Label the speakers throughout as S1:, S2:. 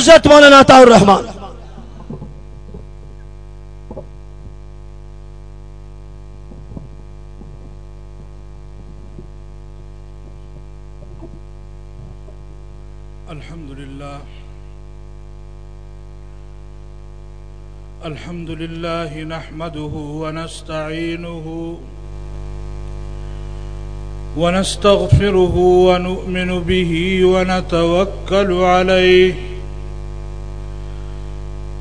S1: حضرت مولانا عطا الرحمن الحمد لله الحمد لله نحمده ونستعينه ونستغفره ونؤمن به ونتوكل عليه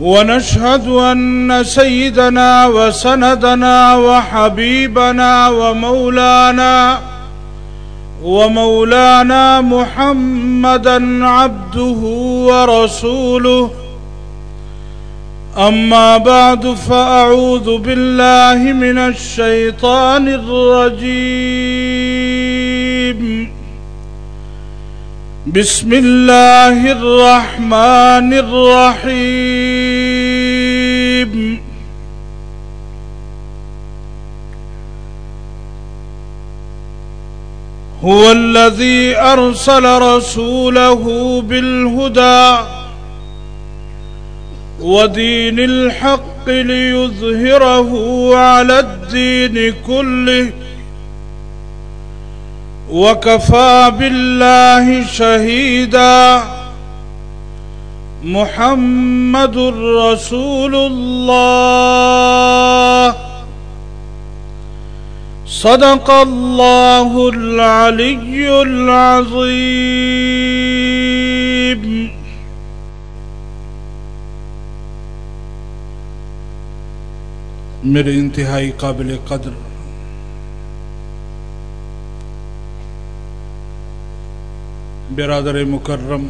S1: ونشهد أن سيدنا وسندنا وحبيبنا ومولانا ومولانا محمدا عبده ورسوله أما بعد فأعوذ بالله من الشيطان الرجيم بسم الله الرحمن الرحيم هو الذي أرسل رسوله بالهدى ودين الحق ليظهره على الدين كله وكفى بالله شهيدا محمد رسول الله صدق الله العلي العظيم میرے انتہائی قابل قدر برادر مکرم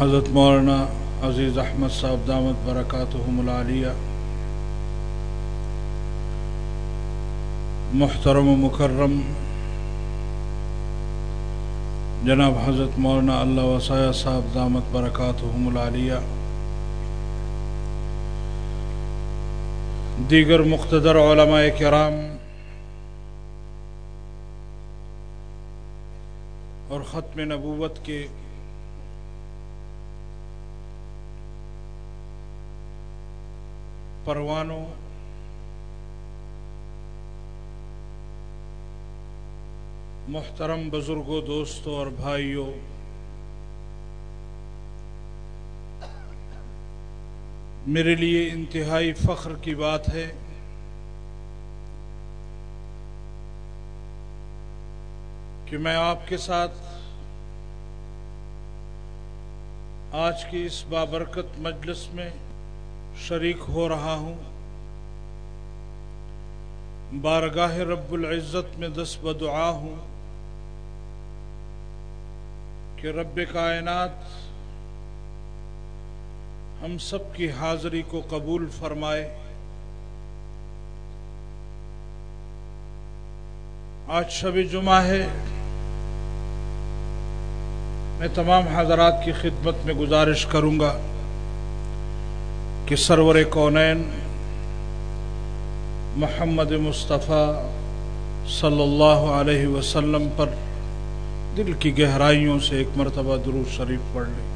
S1: حضرت مولانا عزیز احمد صاحب دامت برکاتہ ملالیہ محترم و مکرم جناب حضرت مولانا اللہ وسایہ صاحب دامت برکاتہ ملالیہ دیگر مقتدر علماء کرام ختم نبوت کے پروانوں محترم بزرگوں دوستوں اور بھائیوں میرے لیے انتہائی فخر کی بات ہے کہ میں آپ کے ساتھ آج کی اس بابرکت مجلس میں شریک ہو رہا ہوں بارگاہ رب العزت میں دس بدعا ہوں کہ رب کائنات ہم سب کی حاضری کو قبول فرمائے آج شب جمعہ ہے میں تمام حضرات کی خدمت میں گزارش کروں گا کہ سرور کونین محمد مصطفیٰ صلی اللہ علیہ وسلم پر دل کی گہرائیوں سے ایک مرتبہ درو شریف پڑھ لیں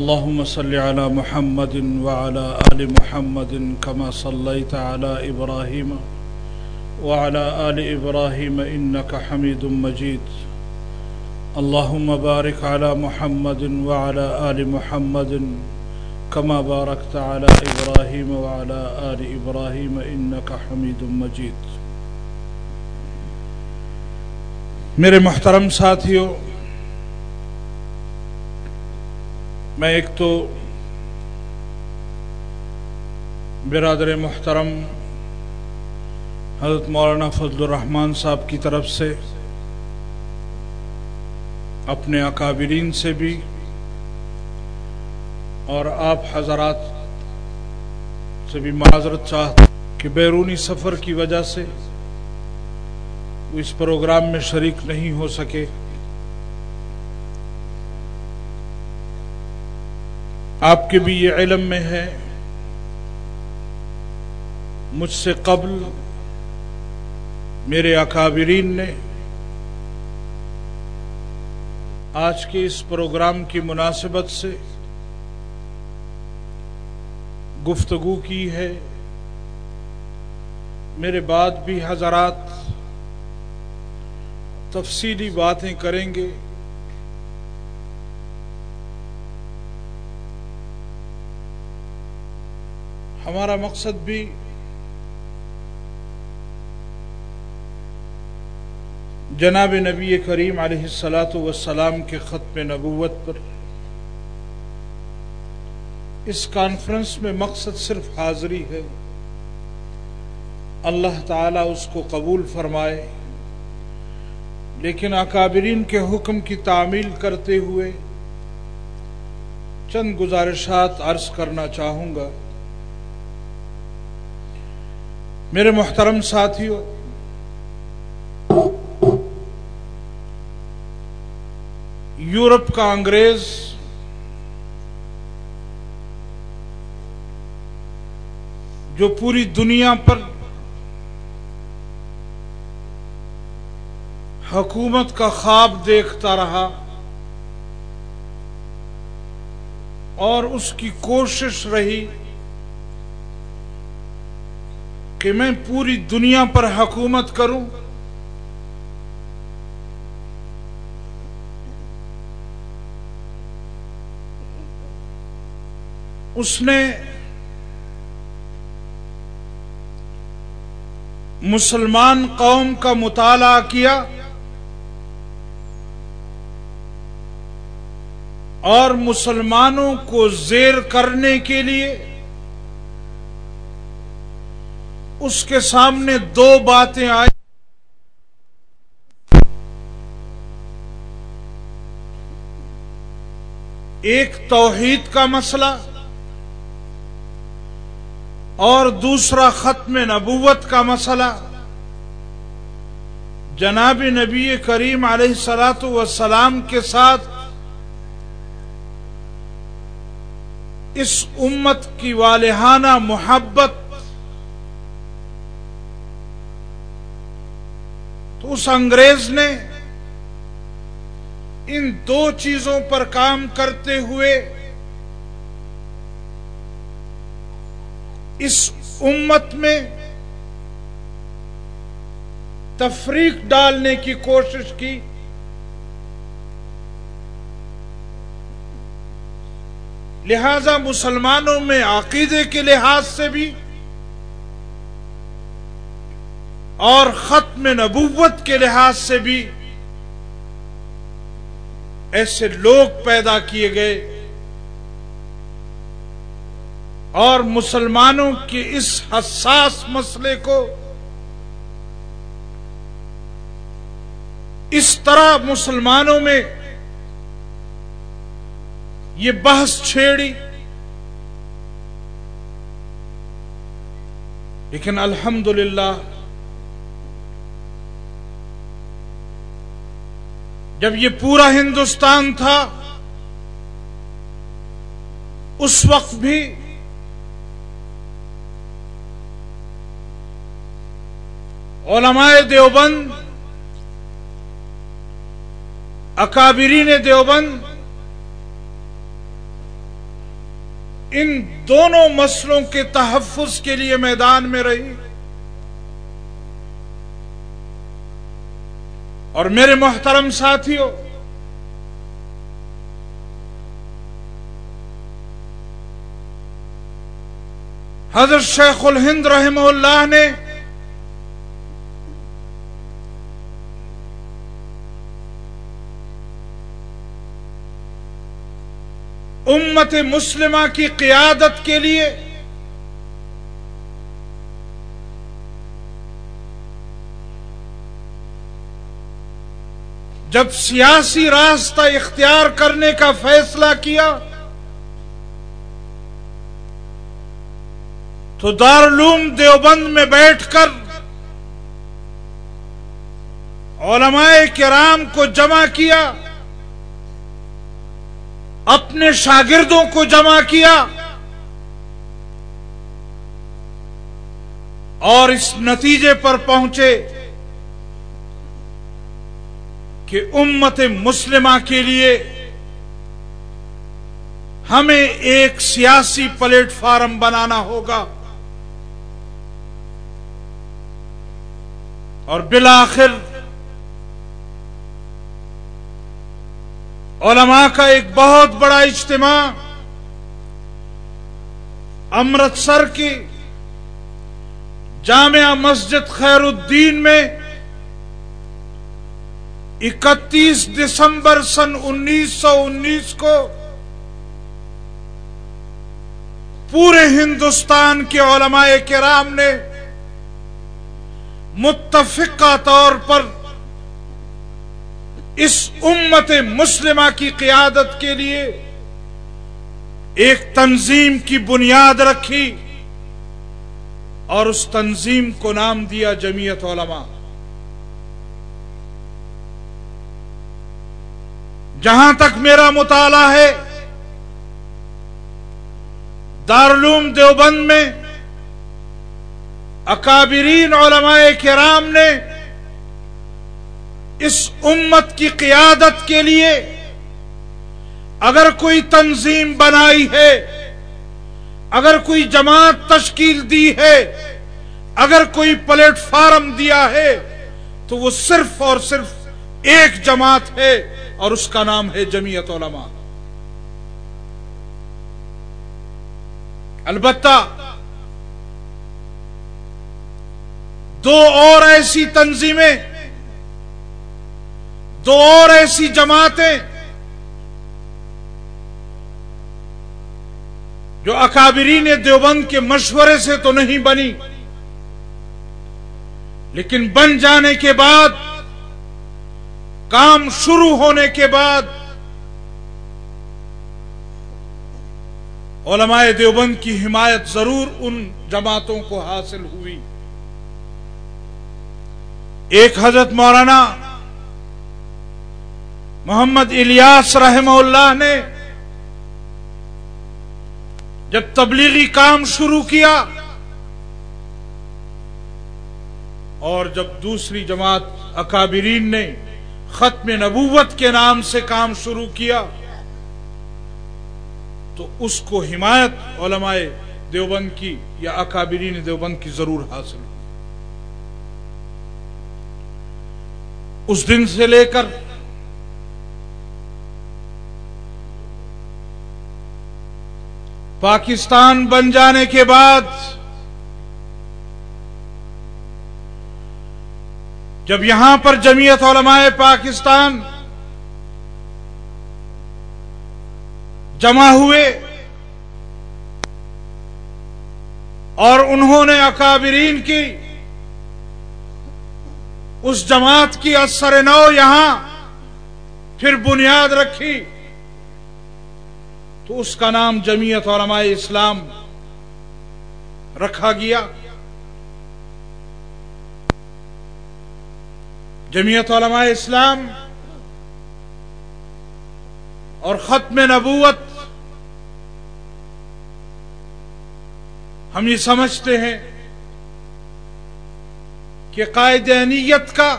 S1: اللهم صلی على محمد وعلى آل محمد کما صليت على إبراهيم ابراہیم آل إبراهيم ابراہیم حميد مجيد حمید مجید اللهم بارك على محمد وعلى آل محمد كما باركت على إبراهيم إبراهيم وعلى آل إنك حميد مجيد میرے محترم ساتھیوں میں ایک تو برادر محترم حضرت مولانا فضل الرحمٰن صاحب کی طرف سے اپنے اکابرین سے بھی اور آپ حضرات سے بھی معذرت چاہتے کہ بیرونی سفر کی وجہ سے اس پروگرام میں شریک نہیں ہو سکے آپ کے بھی یہ علم میں ہے مجھ سے قبل میرے اکابرین نے آج کے اس پروگرام کی مناسبت سے گفتگو کی ہے میرے بعد بھی حضرات تفصیلی باتیں کریں گے ہمارا مقصد بھی جناب نبی کریم علیہ السلاۃ والسلام کے ختم نبوت پر اس کانفرنس میں مقصد صرف حاضری ہے اللہ تعالی اس کو قبول فرمائے لیکن اکابرین کے حکم کی تعمیل کرتے ہوئے چند گزارشات عرض کرنا چاہوں گا میرے محترم ساتھیوں یورپ کا انگریز جو پوری دنیا پر حکومت کا خواب دیکھتا رہا اور اس کی کوشش رہی کہ میں پوری دنیا پر حکومت کروں اس نے مسلمان قوم کا مطالعہ کیا اور مسلمانوں کو زیر کرنے کے لیے اس کے سامنے دو باتیں آئی ایک توحید کا مسئلہ اور دوسرا ختم نبوت کا مسئلہ جناب نبی کریم علیہ سلاۃ وسلام کے ساتھ اس امت کی والہانہ محبت تو اس انگریز نے ان دو چیزوں پر کام کرتے ہوئے اس امت میں تفریق ڈالنے کی کوشش کی لہذا مسلمانوں میں عقیدے کے لحاظ سے بھی اور ختم نبوت کے لحاظ سے بھی ایسے لوگ پیدا کیے گئے اور مسلمانوں کے اس حساس مسئلے کو اس طرح مسلمانوں میں یہ بحث چھیڑی لیکن الحمدللہ جب یہ پورا ہندوستان تھا اس وقت بھی علماء دیوبند اکابرین دیوبند ان دونوں مسلوں کے تحفظ کے لیے میدان میں رہی اور میرے محترم ساتھیوں حضرت شیخ الہند رحمہ اللہ نے امت مسلمہ کی قیادت کے لیے جب سیاسی راستہ اختیار کرنے کا فیصلہ کیا تو دارالعلوم دیوبند میں بیٹھ کر علماء کرام کو جمع کیا اپنے شاگردوں کو جمع کیا اور اس نتیجے پر پہنچے کہ امت مسلمہ کے لیے ہمیں ایک سیاسی پلیٹ فارم بنانا ہوگا اور بالآخر علماء کا ایک بہت بڑا اجتماع امرتسر کی جامعہ مسجد خیر الدین میں اکتیس دسمبر سن انیس سو انیس کو پورے ہندوستان کے علماء کرام نے متفقہ طور پر اس امت مسلمہ کی قیادت کے لیے ایک تنظیم کی بنیاد رکھی اور اس تنظیم کو نام دیا جمعیت علماء جہاں تک میرا مطالعہ ہے دارالعلوم دیوبند میں اکابرین علماء کرام نے اس امت کی قیادت کے لیے اگر کوئی تنظیم بنائی ہے اگر کوئی جماعت تشکیل دی ہے اگر کوئی پلیٹ فارم دیا ہے تو وہ صرف اور صرف ایک جماعت ہے اور اس کا نام ہے جمعیت علماء البتہ دو اور ایسی تنظیمیں دو اور ایسی جماعتیں جو اکابرین دیوبند کے مشورے سے تو نہیں بنی لیکن بن جانے کے بعد کام شروع ہونے کے بعد علماء دیوبند کی حمایت ضرور ان جماعتوں کو حاصل ہوئی ایک حضرت مولانا محمد الیاس رحمہ اللہ نے جب تبلیغی کام شروع کیا اور جب دوسری جماعت اکابرین نے ختم نبوت کے نام سے کام شروع کیا تو اس کو حمایت علماء دیوبند کی یا اکابرین دیوبند کی ضرور حاصل ہوئی اس دن سے لے کر پاکستان بن جانے کے بعد جب یہاں پر جمعیت علماء پاکستان جمع ہوئے اور انہوں نے اکابرین کی اس جماعت کی اثر نو یہاں پھر بنیاد رکھی تو اس کا نام جمعیت علماء اسلام رکھا گیا جمعیت علماء اسلام اور ختم نبوت ہم یہ سمجھتے ہیں کہ قائد نیت کا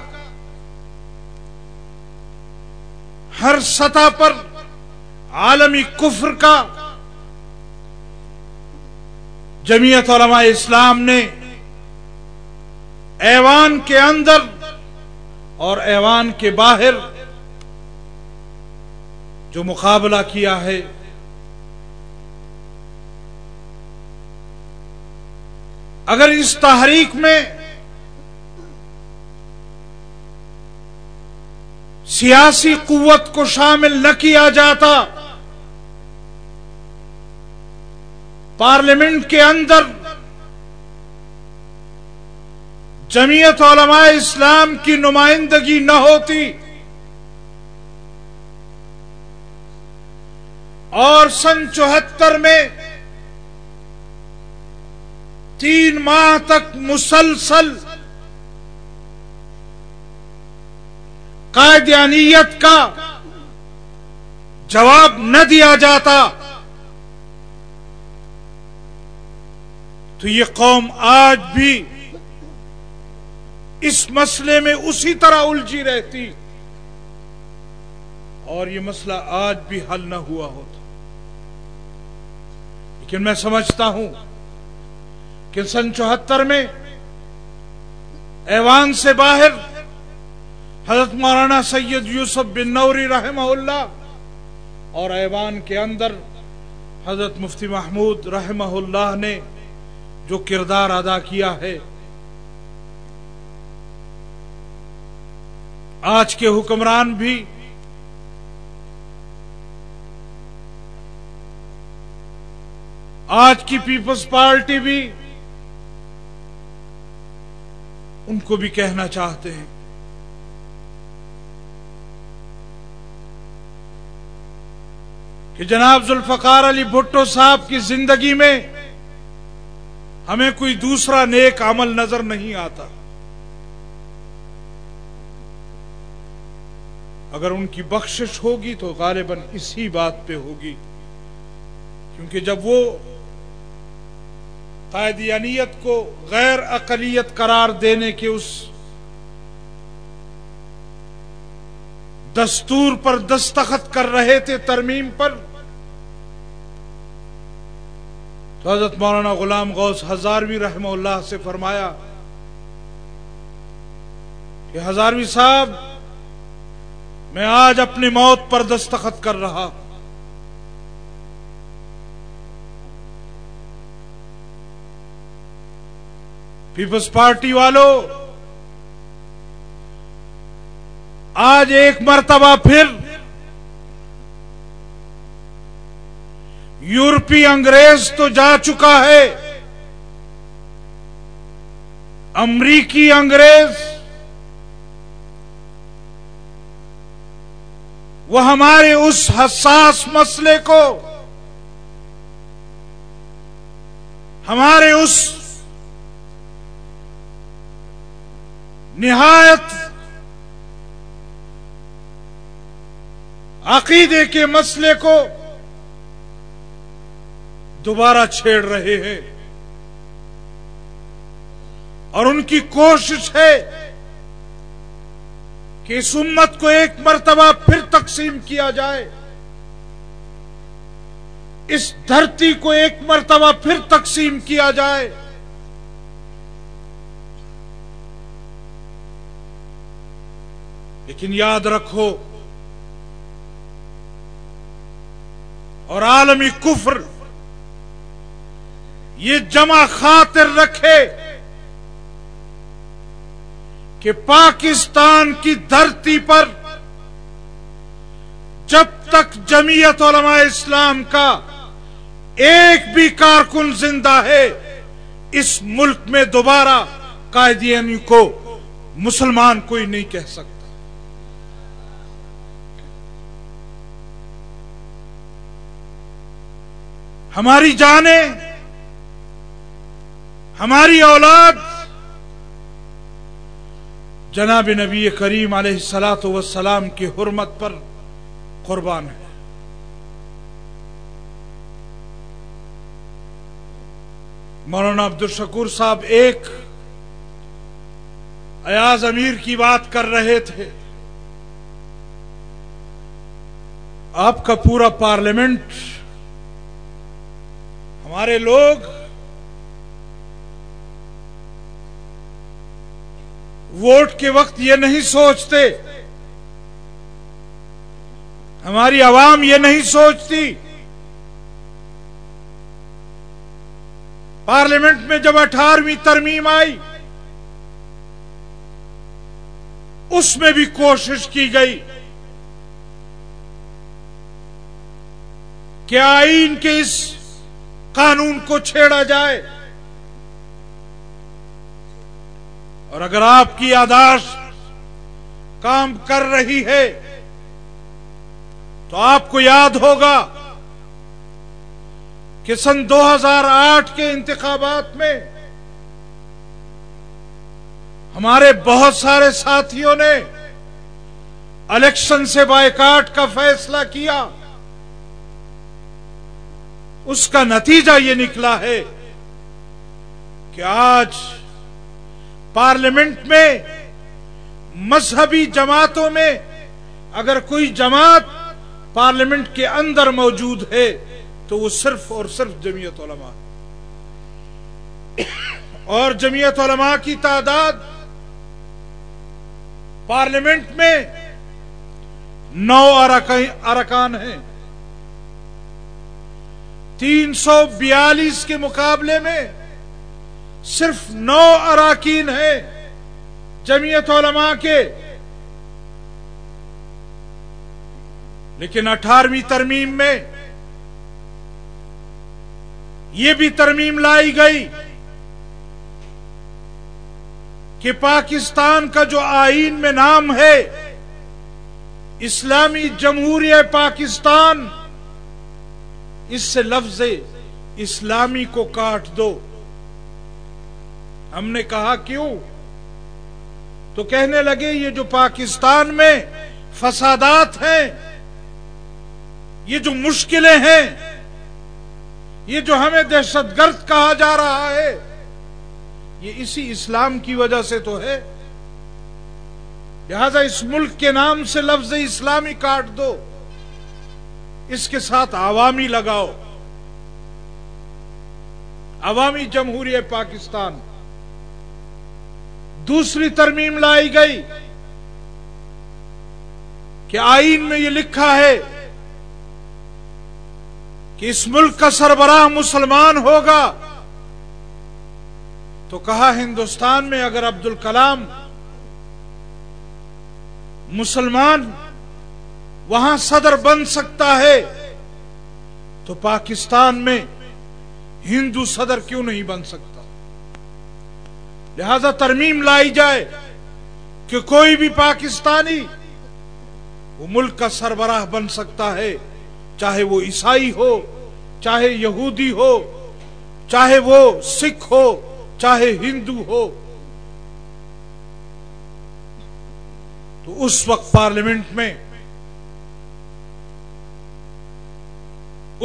S1: ہر سطح پر عالمی کفر کا جمعیت علماء اسلام نے ایوان کے اندر اور ایوان کے باہر جو مقابلہ کیا ہے اگر اس تحریک میں سیاسی قوت کو شامل نہ کیا جاتا پارلیمنٹ کے اندر جمعیت علماء اسلام کی نمائندگی نہ ہوتی اور سن چوہتر میں تین ماہ تک مسلسل قائدانیت کا جواب نہ دیا جاتا تو یہ قوم آج بھی اس مسئلے میں اسی طرح الجھی رہتی اور یہ مسئلہ آج بھی حل نہ ہوا ہوتا لیکن میں سمجھتا ہوں کہ سن چوہتر میں ایوان سے باہر حضرت مولانا سید یوسف بن نوری رحمہ اللہ اور ایوان کے اندر حضرت مفتی محمود رحمہ اللہ نے جو کردار ادا کیا ہے آج کے حکمران بھی آج کی پیپلز پارٹی بھی ان کو بھی کہنا چاہتے ہیں کہ جناب ذوالفقار علی بھٹو صاحب کی زندگی میں ہمیں کوئی دوسرا نیک عمل نظر نہیں آتا اگر ان کی بخشش ہوگی تو غالباً اسی بات پہ ہوگی کیونکہ جب وہ قائدی کو غیر اقلیت قرار دینے کے اس دستور پر دستخط کر رہے تھے ترمیم پر تو حضرت مولانا غلام غوث ہزاروی رحمہ اللہ سے فرمایا کہ ہزاروی صاحب میں آج اپنی موت پر دستخط کر رہا پیپلز پارٹی والوں آج ایک مرتبہ پھر یورپی انگریز تو جا چکا ہے امریکی انگریز وہ ہمارے اس حساس مسئلے کو ہمارے اس نہایت عقیدے کے مسئلے کو دوبارہ چھیڑ رہے ہیں اور ان کی کوشش ہے کہ اس امت کو ایک مرتبہ پھر تقسیم کیا جائے اس دھرتی کو ایک مرتبہ پھر تقسیم کیا جائے لیکن یاد رکھو اور عالمی کفر یہ جمع خاطر رکھے کہ پاکستان کی دھرتی پر جب تک جمعیت علماء اسلام کا ایک بھی کارکن زندہ ہے اس ملک میں دوبارہ قائدین کو مسلمان کوئی نہیں کہہ سکتا ہماری جانیں ہماری اولاد جناب نبی کریم علیہ السلاۃ وسلام کی حرمت پر قربان ہے مولانا عبد الشکور صاحب ایک ایاز امیر کی بات کر رہے تھے آپ کا پورا پارلیمنٹ ہمارے لوگ ووٹ کے وقت یہ نہیں سوچتے ہماری عوام یہ نہیں سوچتی پارلیمنٹ میں جب اٹھارہویں ترمیم آئی اس میں بھی کوشش کی گئی کہ آئین کے اس قانون کو چھیڑا جائے اور اگر آپ کی یاداش کام کر رہی ہے تو آپ کو یاد ہوگا کہ سن دو ہزار آٹھ کے انتخابات میں ہمارے بہت سارے ساتھیوں نے الیکشن سے بائیکاٹ کا فیصلہ کیا اس کا نتیجہ یہ نکلا ہے کہ آج پارلیمنٹ میں مذہبی جماعتوں میں اگر کوئی جماعت پارلیمنٹ کے اندر موجود ہے تو وہ صرف اور صرف جمعیت علماء اور جمعیت علماء کی تعداد پارلیمنٹ میں نو ارکان ہیں تین سو بیالیس کے مقابلے میں صرف نو اراکین ہیں جمعیت علماء کے لیکن اٹھارہویں ترمیم میں یہ بھی ترمیم لائی گئی کہ پاکستان کا جو آئین میں نام ہے اسلامی جمہوریہ پاکستان اس سے لفظ اسلامی کو کاٹ دو ہم نے کہا کیوں تو کہنے لگے یہ جو پاکستان میں فسادات ہیں یہ جو مشکلیں ہیں یہ جو ہمیں دہشت گرد کہا جا رہا ہے یہ اسی اسلام کی وجہ سے تو ہے لہذا اس ملک کے نام سے لفظ اسلامی کاٹ دو اس کے ساتھ عوامی لگاؤ عوامی جمہوری پاکستان دوسری ترمیم لائی گئی کہ آئین میں یہ لکھا ہے کہ اس ملک کا سربراہ مسلمان ہوگا تو کہا ہندوستان میں اگر عبد الکلام مسلمان وہاں صدر بن سکتا ہے تو پاکستان میں ہندو صدر کیوں نہیں بن سکتا لہذا ترمیم لائی جائے کہ کوئی بھی پاکستانی وہ ملک کا سربراہ بن سکتا ہے چاہے وہ عیسائی ہو چاہے یہودی ہو چاہے وہ سکھ ہو چاہے ہندو ہو تو اس وقت پارلیمنٹ میں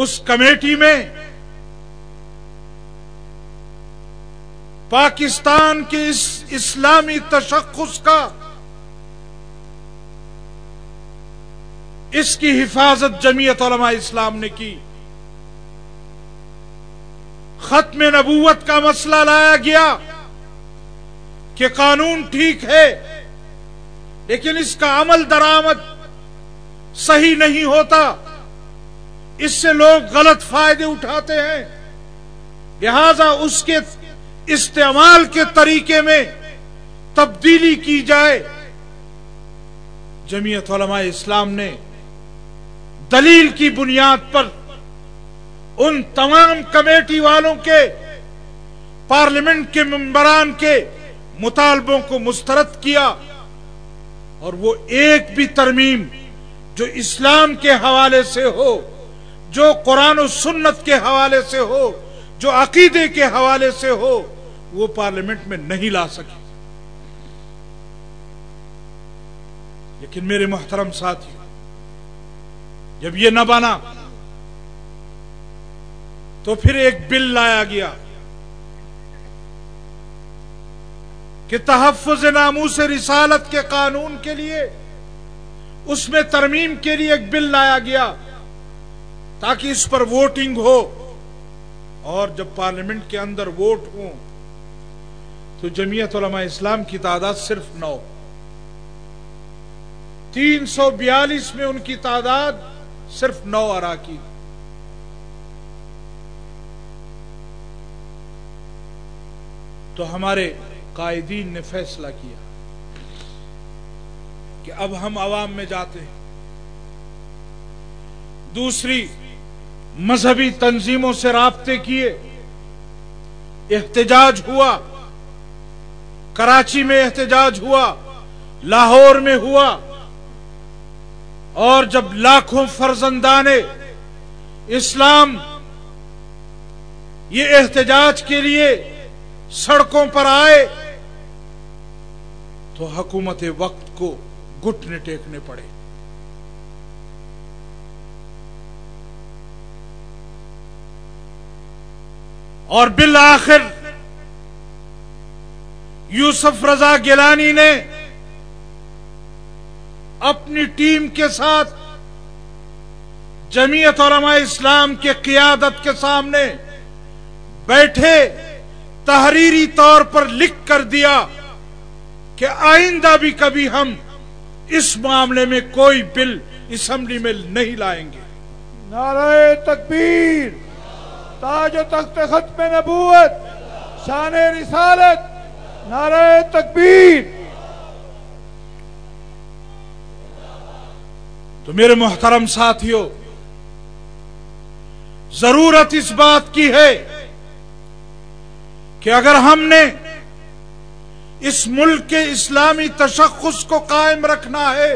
S1: اس کمیٹی میں پاکستان کے اسلامی تشخص کا اس کی حفاظت جمعیت علماء اسلام نے کی ختم نبوت کا مسئلہ لایا گیا کہ قانون ٹھیک ہے لیکن اس کا عمل درآمد صحیح نہیں ہوتا اس سے لوگ غلط فائدے اٹھاتے ہیں لہذا اس کے استعمال کے طریقے میں تبدیلی کی جائے جمعیت علماء اسلام نے دلیل کی بنیاد پر ان تمام کمیٹی والوں کے پارلیمنٹ کے ممبران کے مطالبوں کو مسترد کیا اور وہ ایک بھی ترمیم جو اسلام کے حوالے سے ہو جو قرآن و سنت کے حوالے سے ہو جو عقیدے کے حوالے سے ہو وہ پارلیمنٹ میں نہیں لا سکے لیکن میرے محترم ساتھی جب یہ نہ بنا تو پھر ایک بل لایا گیا کہ تحفظ نامو سے رسالت کے قانون کے لیے اس میں ترمیم کے لیے ایک بل لایا گیا تاکہ اس پر ووٹنگ ہو اور جب پارلیمنٹ کے اندر ووٹ ہوں تو جمعیت علماء اسلام کی تعداد صرف نو تین سو بیالیس میں ان کی تعداد صرف نو اراکی تو ہمارے قائدین نے فیصلہ کیا کہ اب ہم عوام میں جاتے ہیں دوسری مذہبی تنظیموں سے رابطے کیے احتجاج ہوا کراچی میں احتجاج ہوا لاہور میں ہوا اور جب لاکھوں فرزندانے اسلام یہ احتجاج کے لیے سڑکوں پر آئے تو حکومت وقت کو گٹنے ٹیکنے پڑے اور بالآخر یوسف رضا گیلانی نے اپنی ٹیم کے ساتھ جمعیت علماء اسلام کے قیادت کے سامنے بیٹھے تحریری طور پر لکھ کر دیا کہ آئندہ بھی کبھی ہم اس معاملے میں کوئی بل اسمبلی میں نہیں لائیں گے نعرہ تکبیر تاج و تخت ختم نبوت شان رسالت نعرہ تکبیر تو میرے محترم ساتھیوں ضرورت اس بات کی ہے کہ اگر ہم نے اس ملک کے اسلامی تشخص کو قائم رکھنا ہے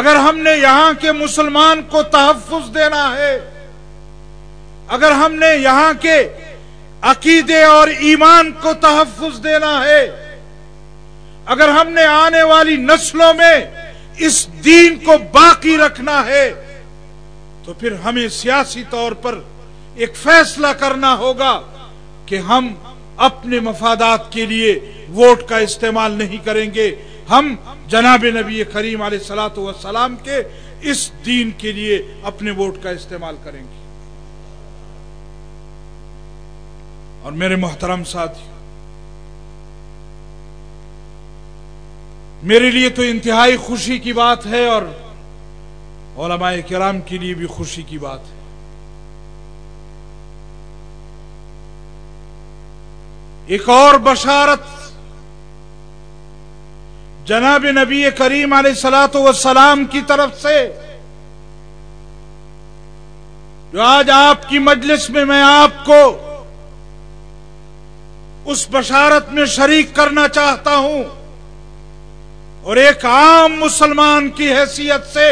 S1: اگر ہم نے یہاں کے مسلمان کو تحفظ دینا ہے اگر ہم نے یہاں کے عقیدے اور ایمان کو تحفظ دینا ہے اگر ہم نے آنے والی نسلوں میں اس دین کو باقی رکھنا ہے تو پھر ہمیں سیاسی طور پر ایک فیصلہ کرنا ہوگا کہ ہم اپنے مفادات کے لیے ووٹ کا استعمال نہیں کریں گے ہم جناب نبی کریم علیہ سلاط وسلام کے اس دین کے لیے اپنے ووٹ کا استعمال کریں گے اور میرے محترم ساتھی میرے لیے تو انتہائی خوشی کی بات ہے اور علماء کرام کے لیے بھی خوشی کی بات ہے ایک اور بشارت جناب نبی کریم علیہ سلاد و کی طرف سے جو آج آپ کی مجلس میں میں آپ کو اس بشارت میں شریک کرنا چاہتا ہوں اور ایک عام مسلمان کی حیثیت سے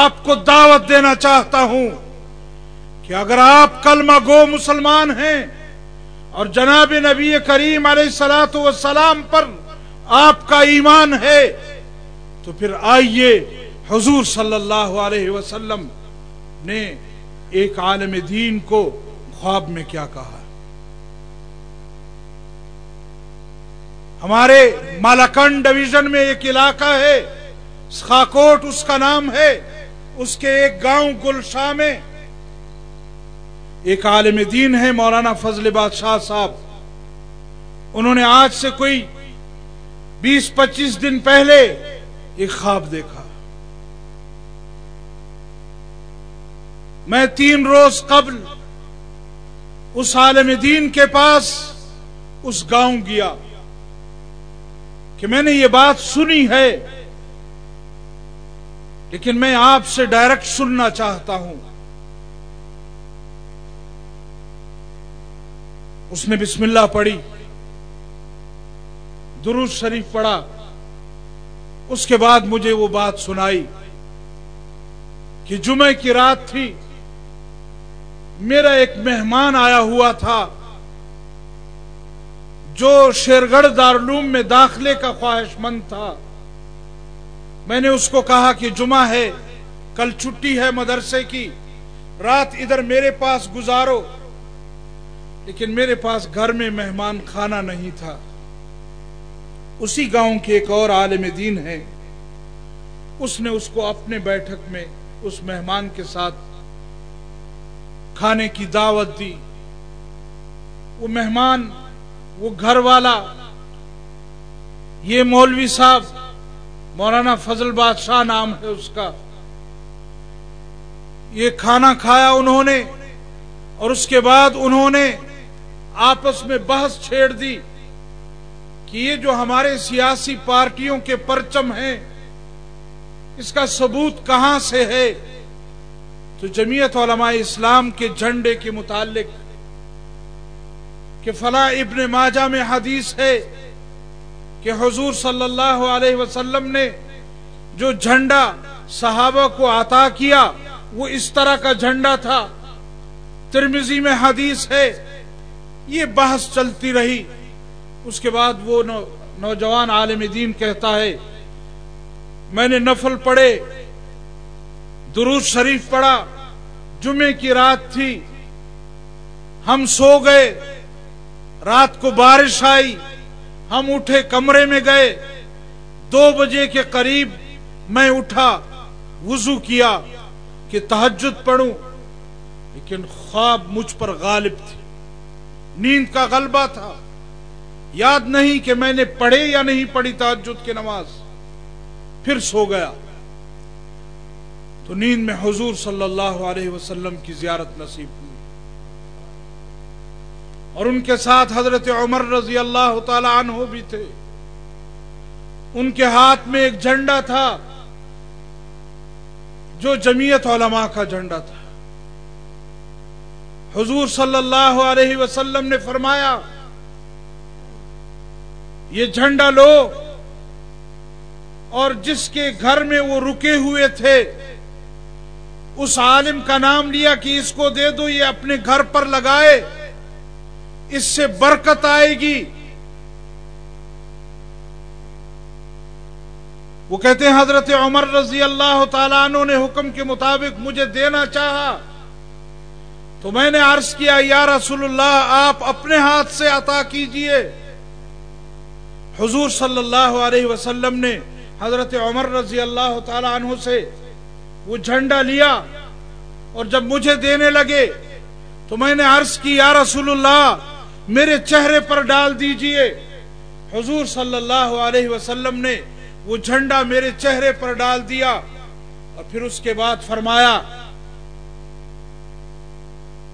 S1: آپ کو دعوت دینا چاہتا ہوں کہ اگر آپ کلمہ گو مسلمان ہیں اور جناب نبی کریم علیہ السلاۃ سلام پر آپ کا ایمان ہے تو پھر آئیے حضور صلی اللہ علیہ وسلم نے ایک عالم دین کو خواب میں کیا کہا ہمارے مالاکنڈ ڈویژن میں ایک علاقہ ہے خاکوٹ اس کا نام ہے اس کے ایک گاؤں گلشاہ میں ایک عالم دین ہے مولانا فضل بادشاہ صاحب انہوں نے آج سے کوئی بیس پچیس دن پہلے ایک خواب دیکھا میں تین روز قبل اس عالم دین کے پاس اس گاؤں گیا کہ میں نے یہ بات سنی ہے لیکن میں آپ سے ڈائریکٹ سننا چاہتا ہوں اس نے بسم اللہ پڑھی درج شریف پڑا اس کے بعد مجھے وہ بات سنائی کہ جمعے کی رات تھی میرا ایک مہمان آیا ہوا تھا جو دارلوم میں داخلے کا خواہش مند تھا میں نے اس کو کہا کہ جمعہ ہے کل چھٹی ہے مدرسے کی رات ادھر میرے پاس گزارو لیکن میرے پاس گھر میں مہمان کھانا نہیں تھا اسی گاؤں کے ایک اور عالم دین ہے اس نے اس کو اپنے بیٹھک میں اس مہمان کے ساتھ کھانے کی دعوت دی وہ مہمان وہ گھر والا یہ مولوی صاحب مولانا فضل بادشاہ نام ہے اس کا یہ کھانا کھایا انہوں نے اور اس کے بعد انہوں نے آپس میں بحث چھیڑ دی کہ یہ جو ہمارے سیاسی پارٹیوں کے پرچم ہیں اس کا ثبوت کہاں سے ہے تو جمعیت علماء اسلام کے جھنڈے کے متعلق کہ فلا ابن ماجہ میں حدیث ہے کہ حضور صلی اللہ علیہ وسلم نے جو جھنڈا صحابہ کو عطا کیا وہ اس طرح کا جھنڈا تھا ترمزی میں حدیث ہے یہ بحث چلتی رہی اس کے بعد وہ نوجوان عالم دین کہتا ہے میں نے نفل پڑے درود شریف پڑھا جمعے کی رات تھی ہم سو گئے رات کو بارش آئی ہم اٹھے کمرے میں گئے دو بجے کے قریب میں اٹھا وضو کیا کہ تحجد پڑھوں لیکن خواب مجھ پر غالب تھی نیند کا غلبہ تھا یاد نہیں کہ میں نے پڑھے یا نہیں پڑھی تحجد کی نماز پھر سو گیا تو نیند میں حضور صلی اللہ علیہ وسلم کی زیارت نصیب ہوئی اور ان کے ساتھ حضرت عمر رضی اللہ تعالی عنہ بھی تھے ان کے ہاتھ میں ایک جھنڈا تھا جو جمعیت علماء کا جھنڈا تھا حضور صلی اللہ علیہ وسلم نے فرمایا یہ جھنڈا لو اور جس کے گھر میں وہ رکے ہوئے تھے اس عالم کا نام لیا کہ اس کو دے دو یہ اپنے گھر پر لگائے اس سے برکت آئے گی وہ کہتے ہیں حضرت عمر رضی اللہ تعالیٰ عنہ نے حکم کے مطابق مجھے دینا چاہا تو میں نے عرض کیا یا رسول اللہ آپ اپنے ہاتھ سے عطا کیجئے حضور صلی اللہ علیہ وسلم نے حضرت عمر رضی اللہ تعالیٰ عنہ سے وہ جھنڈا لیا اور جب مجھے دینے لگے تو میں نے عرض کی یا رسول اللہ میرے چہرے پر ڈال دیجئے حضور صلی اللہ علیہ وسلم نے وہ جھنڈا میرے چہرے پر ڈال دیا اور پھر اس کے بعد فرمایا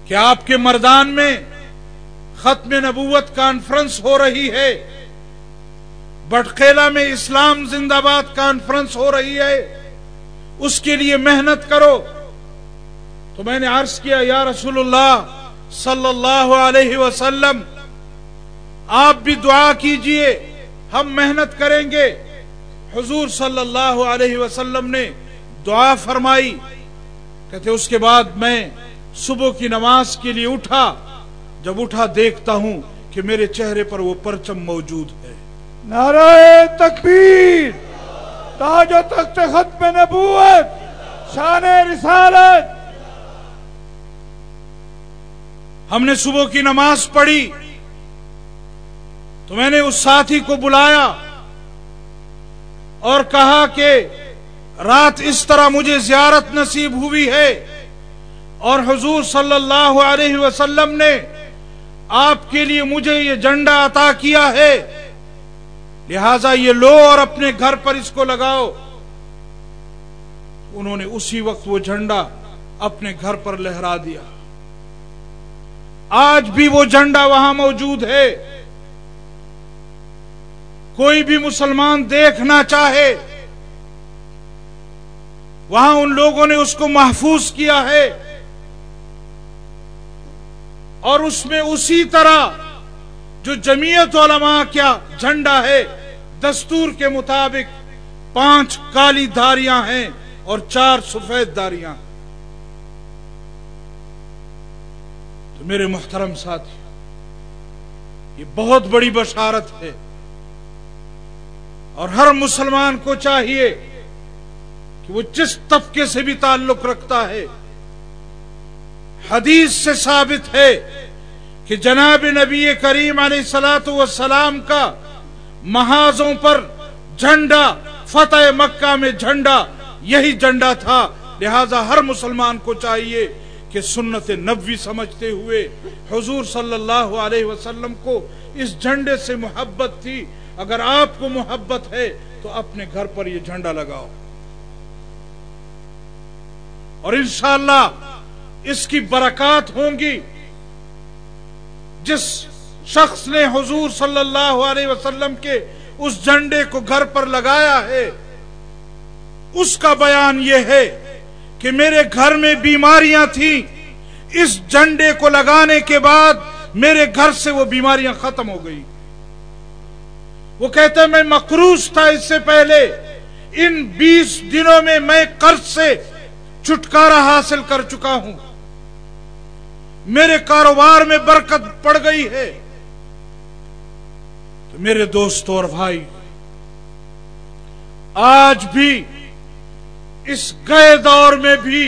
S1: کہ آپ کے مردان میں ختم نبوت کانفرنس ہو رہی ہے بٹخیلا میں اسلام زندہ باد کانفرنس ہو رہی ہے اس کے لیے محنت کرو تو میں نے عرض کیا یا رسول اللہ صلی اللہ علیہ وسلم آپ بھی دعا کیجئے ہم محنت کریں گے حضور صلی اللہ علیہ وسلم نے دعا فرمائی کہتے اس کے بعد میں صبح کی نماز کے لیے اٹھا جب اٹھا دیکھتا ہوں کہ میرے چہرے پر وہ پرچم موجود ہے نعرہ تکبیر تاج و تخت ختم نبوت شان رسالت ہم نے صبح کی نماز پڑھی تو میں نے اس ساتھی کو بلایا اور کہا کہ رات اس طرح مجھے زیارت نصیب ہوئی ہے اور حضور صلی اللہ علیہ وسلم نے آپ کے لیے مجھے یہ جھنڈا عطا کیا ہے لہذا یہ لو اور اپنے گھر پر اس کو لگاؤ انہوں نے اسی وقت وہ جھنڈا اپنے گھر پر لہرا دیا آج بھی وہ جھنڈا وہاں موجود ہے کوئی بھی مسلمان دیکھنا چاہے وہاں ان لوگوں نے اس کو محفوظ کیا ہے اور اس میں اسی طرح جو جمعیت علماء کیا جھنڈا ہے دستور کے مطابق پانچ کالی دھاریاں ہیں اور چار سفید داریاں ہیں میرے محترم ساتھی یہ بہت بڑی بشارت ہے اور ہر مسلمان کو چاہیے کہ وہ جس طبقے سے بھی تعلق رکھتا ہے حدیث سے ثابت ہے کہ جناب نبی کریم علیہ سلاۃ والسلام کا محاذوں پر جھنڈا فتح مکہ میں جھنڈا یہی جھنڈا تھا لہذا ہر مسلمان کو چاہیے کہ سنت نبوی سمجھتے ہوئے حضور صلی اللہ علیہ وسلم کو اس جھنڈے سے محبت تھی اگر آپ کو محبت ہے تو اپنے گھر پر یہ جھنڈا لگاؤ اور انشاءاللہ اس کی برکات ہوں گی جس شخص نے حضور صلی اللہ علیہ وسلم کے اس جھنڈے کو گھر پر لگایا ہے اس کا بیان یہ ہے کہ میرے گھر میں بیماریاں تھیں اس جنڈے کو لگانے کے بعد میرے گھر سے وہ بیماریاں ختم ہو گئی وہ کہتے میں مقروض تھا اس سے پہلے ان بیس دنوں میں میں قرض سے چھٹکارا حاصل کر چکا ہوں میرے کاروبار میں برکت پڑ گئی ہے تو میرے دوستوں اور بھائی آج بھی اس گئے دور میں بھی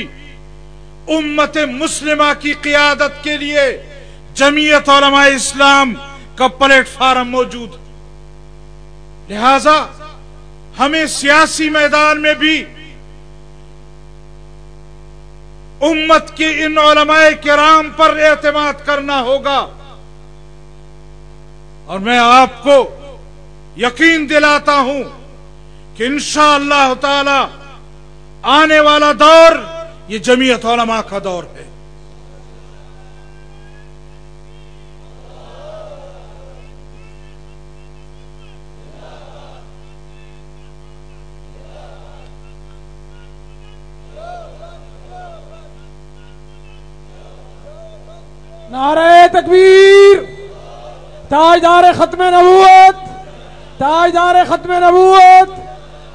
S1: امت مسلمہ کی قیادت کے لیے جمعیت علماء اسلام کا پلیٹ فارم موجود لہذا ہمیں سیاسی میدان میں بھی امت کے ان علماء کرام پر اعتماد کرنا ہوگا اور میں آپ کو یقین دلاتا ہوں کہ انشاءاللہ اللہ تعالی آنے والا دور یہ جمعیت علماء کا دور ہے نعرہ تکبیر تاجدار ختم نبوت تاجدار ختم نبوت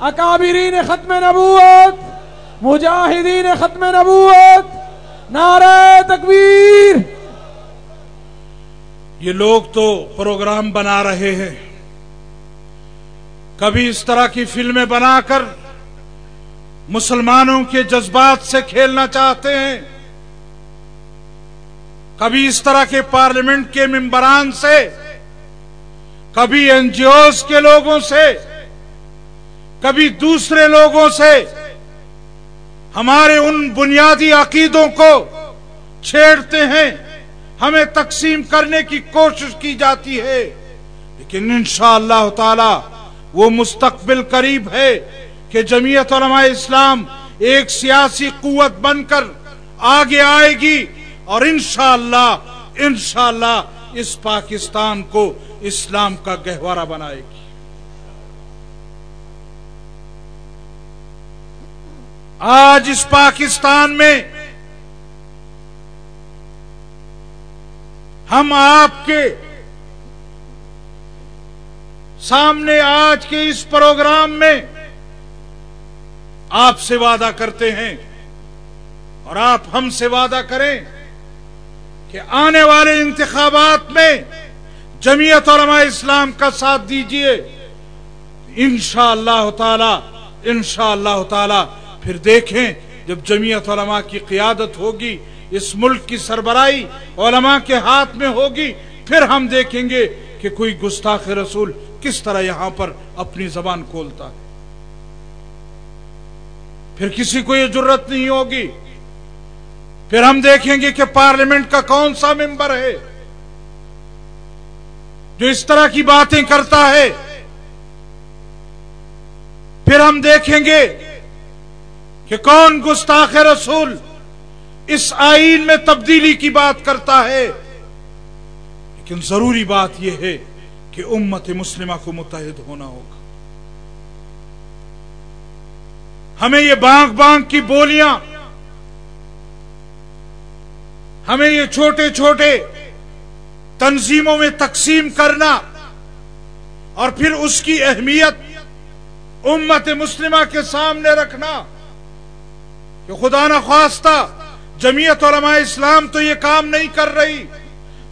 S1: اکابرین ختم نبوت مجاہدین ختم نبوت نعرہ تکبیر یہ لوگ تو پروگرام بنا رہے ہیں کبھی اس طرح کی فلمیں بنا کر مسلمانوں کے جذبات سے کھیلنا چاہتے ہیں کبھی اس طرح کے پارلیمنٹ کے ممبران سے کبھی این جی اوز کے لوگوں سے کبھی دوسرے لوگوں سے ہمارے ان بنیادی عقیدوں کو چھیڑتے ہیں ہمیں تقسیم کرنے کی کوشش کی جاتی ہے لیکن انشاءاللہ اللہ تعالی وہ مستقبل قریب ہے کہ جمعیت علماء اسلام ایک سیاسی قوت بن کر آگے آئے گی اور انشاءاللہ انشاءاللہ اس پاکستان کو اسلام کا گہوارہ بنائے گی آج اس پاکستان میں ہم آپ کے سامنے آج کے اس پروگرام میں آپ سے وعدہ کرتے ہیں اور آپ ہم سے وعدہ کریں کہ آنے والے انتخابات میں جمعیت علماء اسلام کا ساتھ دیجئے انشاءاللہ تعالی اللہ تعالی اللہ پھر دیکھیں جب جمعیت علماء کی قیادت ہوگی اس ملک کی سربراہی علماء کے ہاتھ میں ہوگی پھر ہم دیکھیں گے کہ کوئی گستاخ رسول کس طرح یہاں پر اپنی زبان کھولتا ہے پھر کسی کو یہ ضرورت نہیں ہوگی پھر ہم دیکھیں گے کہ پارلیمنٹ کا کون سا ممبر ہے جو اس طرح کی باتیں کرتا ہے پھر ہم دیکھیں گے کہ کون گستاخ رسول اس آئین میں تبدیلی کی بات کرتا ہے لیکن ضروری بات یہ ہے کہ امت مسلمہ کو متحد ہونا ہوگا ہمیں یہ بانگ بانگ کی بولیاں ہمیں یہ چھوٹے چھوٹے تنظیموں میں تقسیم کرنا اور پھر اس کی اہمیت امت مسلمہ کے سامنے رکھنا کہ خدا نہ خواستہ جمعیت علماء اسلام تو یہ کام نہیں کر رہی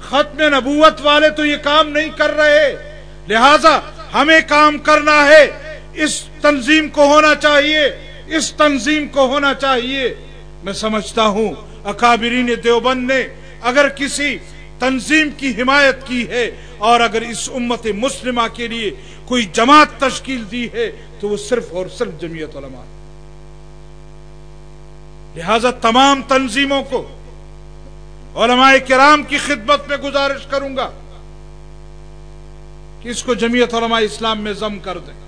S1: ختم نبوت والے تو یہ کام نہیں کر رہے لہٰذا ہمیں کام کرنا ہے اس تنظیم کو ہونا چاہیے اس تنظیم کو ہونا چاہیے میں سمجھتا ہوں اکابرین دیوبند نے اگر کسی تنظیم کی حمایت کی ہے اور اگر اس امت مسلمہ کے لیے کوئی جماعت تشکیل دی ہے تو وہ صرف اور صرف جمعیت علماء لہذا تمام تنظیموں کو علماء کرام کی خدمت میں گزارش کروں گا کہ اس کو جمعیت علماء اسلام میں ضم کر دیں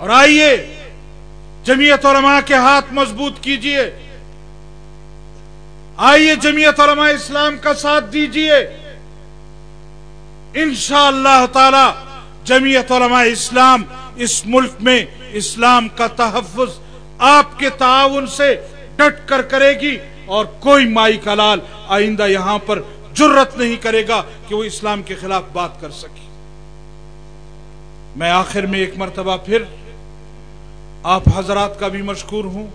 S1: اور آئیے جمعیت علماء کے ہاتھ مضبوط کیجئے آئیے جمعیت علماء اسلام کا ساتھ دیجئے انشاءاللہ اللہ تعالی جمعیت علماء اسلام اس ملک میں اسلام کا تحفظ آپ کے تعاون سے ڈٹ کر کرے گی اور کوئی مائی کا لال آئندہ یہاں پر جرت نہیں کرے گا کہ وہ اسلام کے خلاف بات کر سکے میں آخر میں ایک مرتبہ پھر آپ حضرات کا بھی مشکور ہوں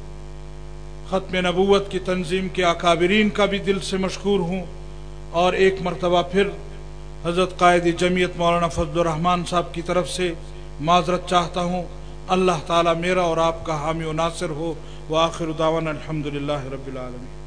S1: ختم نبوت کی تنظیم کے اکابرین کا بھی دل سے مشکور ہوں اور ایک مرتبہ پھر حضرت قائد جمعیت مولانا فضل الرحمان صاحب کی طرف سے معذرت چاہتا ہوں اللہ تعالیٰ میرا اور آپ کا حامی و ناصر ہو وآخر دعوانا الحمدللہ رب العالمين